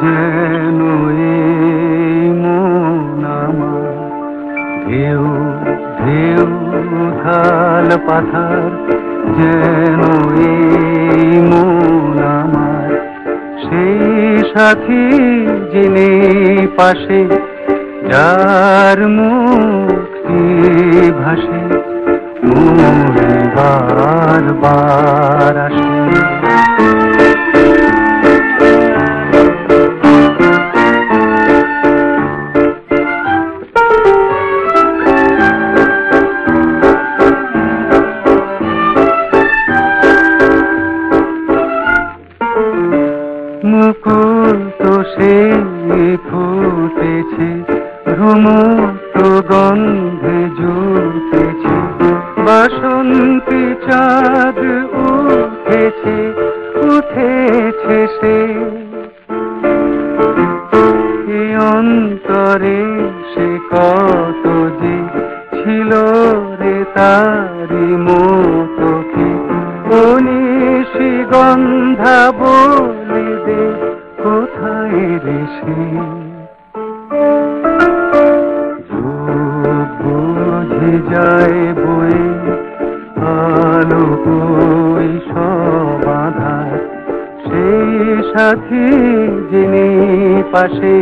যেন এই ঢেউ ঢেউ, ঢাল পাথার যেন এই সেই সাথী যিনি পাশে, যার মুক্তি ভাসে, মনে বার বার আসে। ফুটেছে ঘুমুক্ত গন্ধে জুটেছে বাসন্তী চাঁদ উঠেছে উঠেছে সে। অন্তরে সে কত যে ছিল রে তারি মতো কি। অনিশি গন্ধা বলে দে সে বুঝে যায় বয়ে আলো বই সব সেই সাথী যিনি পাশে,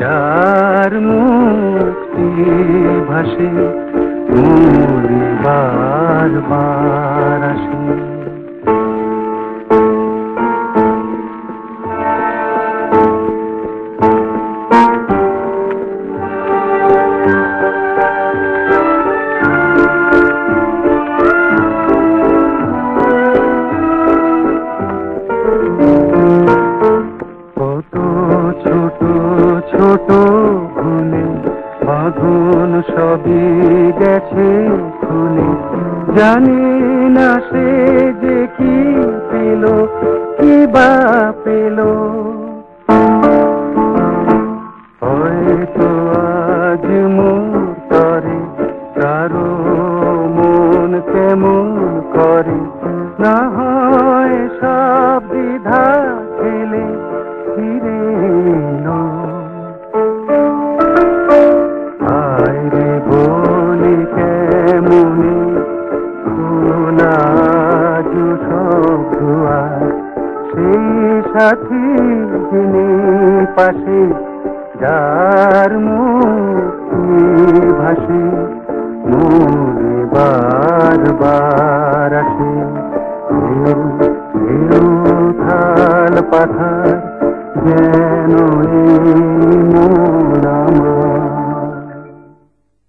যার মুক্তি ভাসে মরি বার বার আসে। বাঁধন সবই গেছে খুলে। জানি না সে যে কি পেল, কি বা পেল। হয়তো আজ মোর তরে কারও মন কেমন করে। না হয় সব দ্বিধা সেই সাথী যিনি পাশে যার ভাসে মনে বার বার আসে থাল পাথার যেন এই